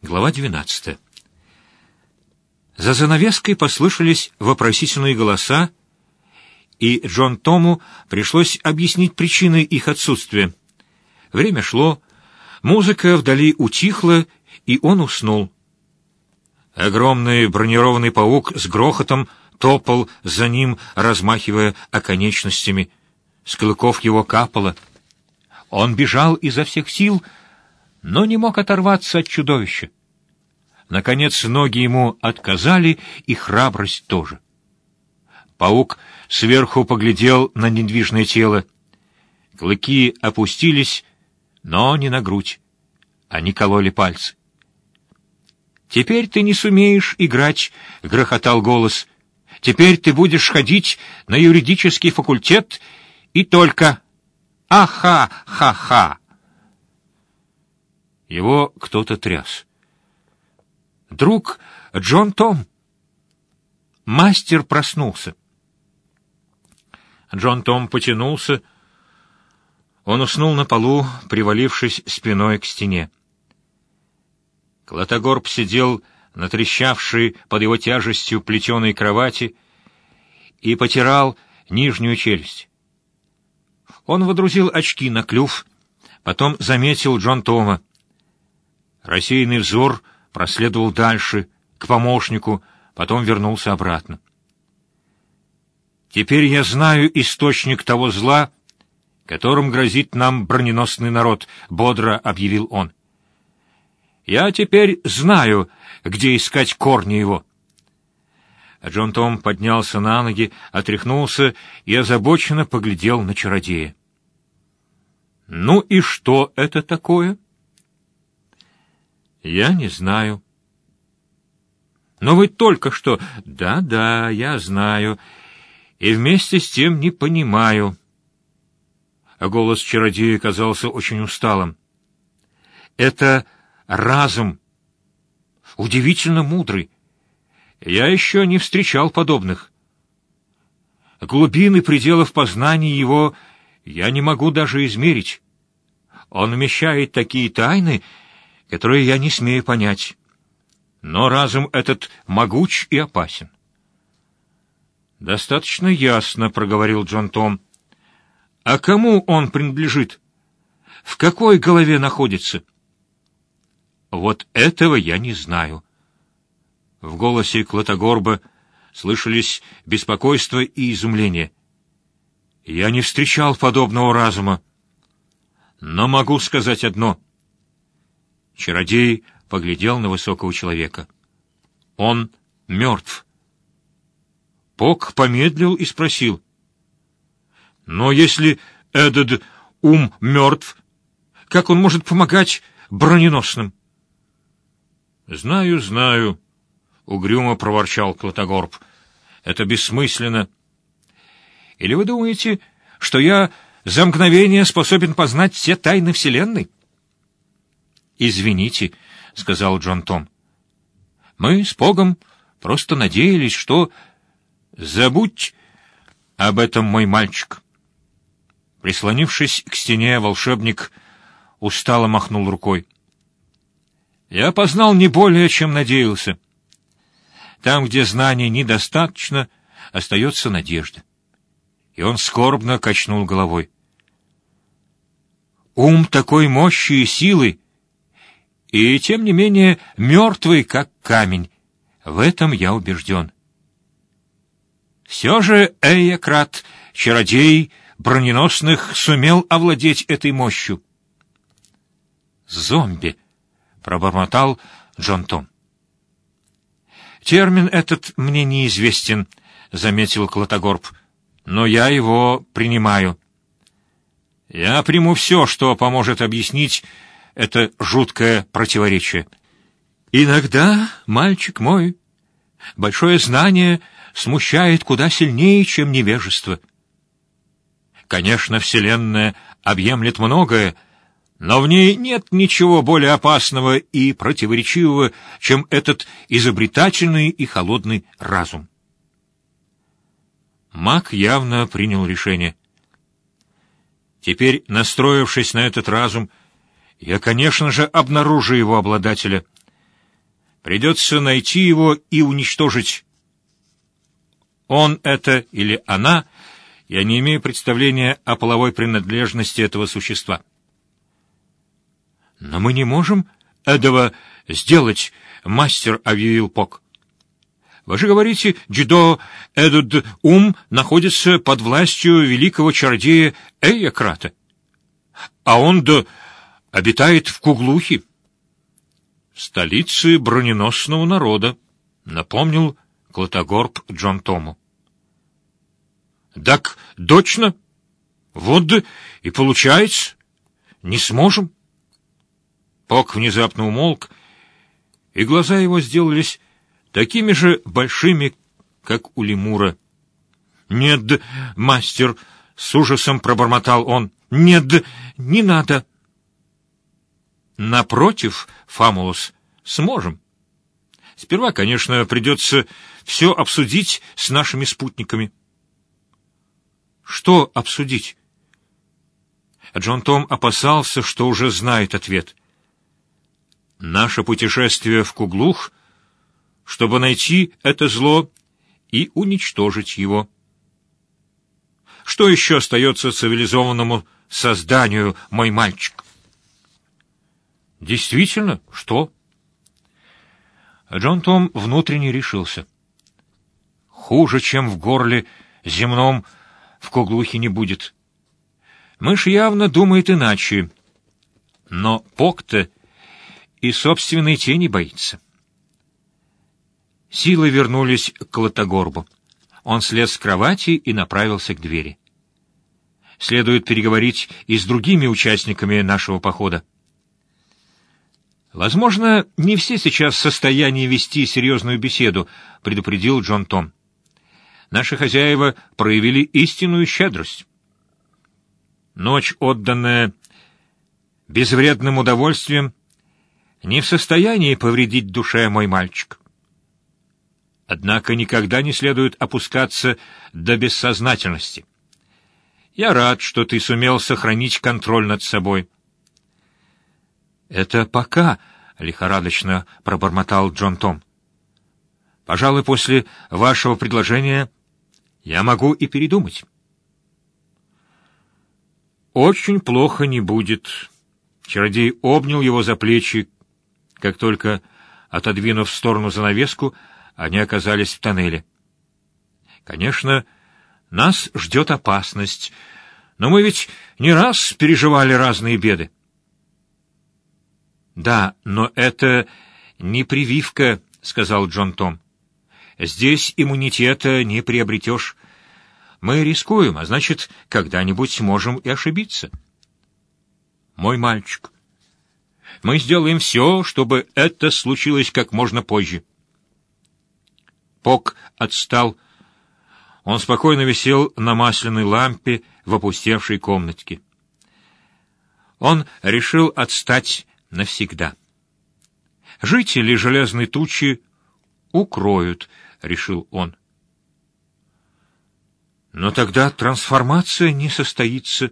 Глава 12. За занавеской послышались вопросительные голоса, и Джон Тому пришлось объяснить причины их отсутствия. Время шло, музыка вдали утихла, и он уснул. Огромный бронированный паук с грохотом топал за ним, размахивая оконечностями. С клыков его капало. Он бежал изо всех сил, но не мог оторваться от чудовища. Наконец ноги ему отказали, и храбрость тоже. Паук сверху поглядел на недвижное тело. Клыки опустились, но не на грудь. Они кололи пальцы. «Теперь ты не сумеешь играть», — грохотал голос. «Теперь ты будешь ходить на юридический факультет и только... Аха-ха-ха!» Его кто-то тряс. «Друг Джон Том!» Мастер проснулся. Джон Том потянулся. Он уснул на полу, привалившись спиной к стене. Клотогорб сидел на трещавшей под его тяжестью плетеной кровати и потирал нижнюю челюсть. Он водрузил очки на клюв, потом заметил Джон Тома. Рассеянный взор проследовал дальше, к помощнику, потом вернулся обратно. «Теперь я знаю источник того зла, которым грозит нам броненосный народ», — бодро объявил он. «Я теперь знаю, где искать корни его». Джон Том поднялся на ноги, отряхнулся и озабоченно поглядел на чародея. «Ну и что это такое?» «Я не знаю». «Но вы только что...» «Да-да, я знаю. И вместе с тем не понимаю». Голос чародея казался очень усталым. «Это разум. Удивительно мудрый. Я еще не встречал подобных. Глубины пределов познания его я не могу даже измерить. Он вмещает такие тайны, которые я не смею понять. Но разум этот могуч и опасен. «Достаточно ясно», — проговорил Джон Том. «А кому он принадлежит? В какой голове находится?» «Вот этого я не знаю». В голосе Клотогорба слышались беспокойство и изумление. «Я не встречал подобного разума. Но могу сказать одно. Чародей поглядел на высокого человека. Он мертв. Пок помедлил и спросил. «Но если этот ум мертв, как он может помогать броненосным?» «Знаю, знаю», — угрюмо проворчал Клотогорб. «Это бессмысленно. Или вы думаете, что я за мгновение способен познать все тайны Вселенной?» «Извините», — сказал Джон Том. «Мы с Погом просто надеялись, что...» «Забудь об этом, мой мальчик». Прислонившись к стене, волшебник устало махнул рукой. «Я познал не более, чем надеялся. Там, где знаний недостаточно, остается надежда». И он скорбно качнул головой. «Ум такой мощи и силы!» И, тем не менее, мертвый, как камень. В этом я убежден. Все же Эйякрат, чародей броненосных, сумел овладеть этой мощью. «Зомби», — пробормотал Джон Том. «Термин этот мне неизвестен», — заметил Клотогорб, — «но я его принимаю». «Я приму все, что поможет объяснить, это жуткое противоречие. Иногда, мальчик мой, большое знание смущает куда сильнее, чем невежество. Конечно, Вселенная объемлет многое, но в ней нет ничего более опасного и противоречивого, чем этот изобретательный и холодный разум. Маг явно принял решение. Теперь, настроившись на этот разум, я, конечно же, обнаружу его обладателя. Придется найти его и уничтожить. Он это или она, я не имею представления о половой принадлежности этого существа. Но мы не можем этого сделать, мастер объявил Пок. Вы же говорите, Джидо Эдуд Ум находится под властью великого чародея Эйякрата. А он да обитает в Куглухе. Столице броненосного народа, напомнил Клотогорб Джон Тому. Так точно. Вот да и получается. Не сможем. Пок внезапно умолк, и глаза его сделались такими же большими, как у лемура. «Нет, мастер!» — с ужасом пробормотал он. «Нет, не надо!» «Напротив, Фамулус, сможем. Сперва, конечно, придется все обсудить с нашими спутниками». «Что обсудить?» Джон Том опасался, что уже знает ответ. «Наше путешествие в Куглух — чтобы найти это зло и уничтожить его. Что еще остается цивилизованному созданию, мой мальчик? Действительно, что? Джон Том внутренне решился. Хуже, чем в горле земном, в Коглухе не будет. Мышь явно думает иначе, но Покта и собственной тени боится. Силы вернулись к Клотогорбу. Он слез с кровати и направился к двери. Следует переговорить и с другими участниками нашего похода. Возможно, не все сейчас в состоянии вести серьезную беседу, предупредил Джон Том. Наши хозяева проявили истинную щедрость. Ночь, отданная безвредным удовольствием, не в состоянии повредить душе мой мальчик. Однако никогда не следует опускаться до бессознательности. Я рад, что ты сумел сохранить контроль над собой. Это пока, лихорадочно пробормотал Джон Том. Пожалуй, после вашего предложения я могу и передумать. Очень плохо не будет. Чародей обнял его за плечи, как только, отодвинув в сторону занавеску, они оказались в тоннеле. Конечно, нас ждет опасность, но мы ведь не раз переживали разные беды. Да, но это не прививка, сказал Джон Том. Здесь иммунитета не приобретешь. Мы рискуем, а значит, когда-нибудь можем и ошибиться. Мой мальчик, мы сделаем все, чтобы это случилось как можно позже. Пок отстал. Он спокойно висел на масляной лампе в опустевшей комнатке. Он решил отстать навсегда. Жители железной тучи укроют, решил он. Но тогда трансформация не состоится,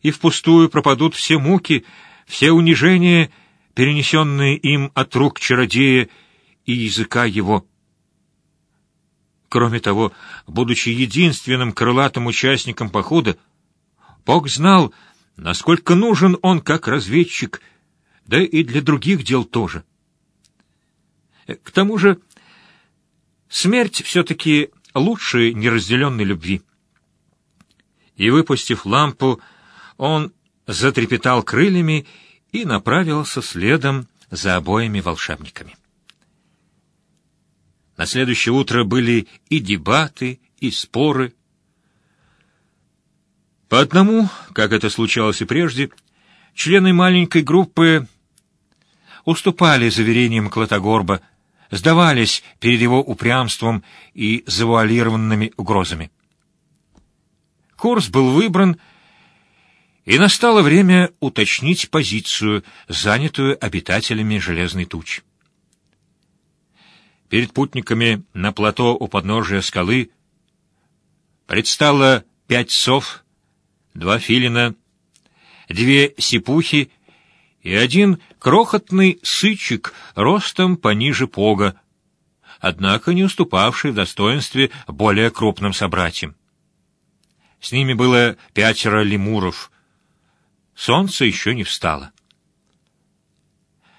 и впустую пропадут все муки, все унижения, перенесенные им от рук чародея и языка его. Кроме того, будучи единственным крылатым участником похода, Бог знал, насколько нужен он как разведчик, да и для других дел тоже. К тому же, смерть все-таки лучше неразделенной любви. И, выпустив лампу, он затрепетал крыльями и направился следом за обоими волшебниками. На следующее утро были и дебаты, и споры. По одному, как это случалось и прежде, члены маленькой группы уступали заверениям Клотогорба, сдавались перед его упрямством и завуалированными угрозами. Курс был выбран, и настало время уточнить позицию, занятую обитателями железной тучи. Перед путниками на плато у подножия скалы предстало пять сов, два филина, две сипухи и один крохотный сычик ростом пониже пога, однако не уступавший в достоинстве более крупным собратьям. С ними было пятеро лемуров. Солнце еще не встало.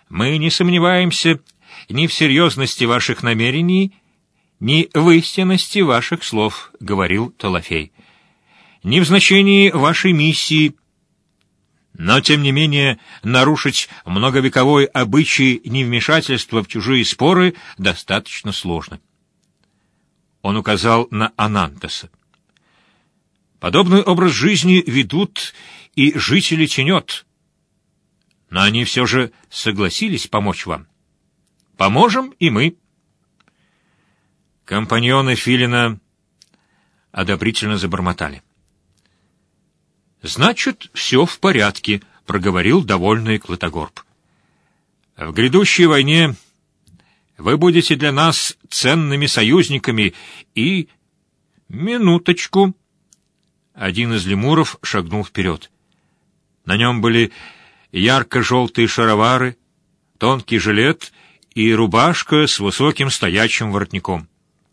Мы не сомневаемся ни в серьезности ваших намерений, ни в истинности ваших слов, — говорил Толофей, — ни в значении вашей миссии — но, тем не менее, нарушить многовековой обычай невмешательства в чужие споры достаточно сложно. Он указал на Анантеса. Подобный образ жизни ведут и жители Тенет. Но они все же согласились помочь вам. Поможем и мы. Компаньоны Филина одобрительно забормотали. «Значит, все в порядке», — проговорил довольный Клотогорб. «В грядущей войне вы будете для нас ценными союзниками и...» «Минуточку!» Один из лемуров шагнул вперед. На нем были ярко-желтые шаровары, тонкий жилет и рубашка с высоким стоячим воротником.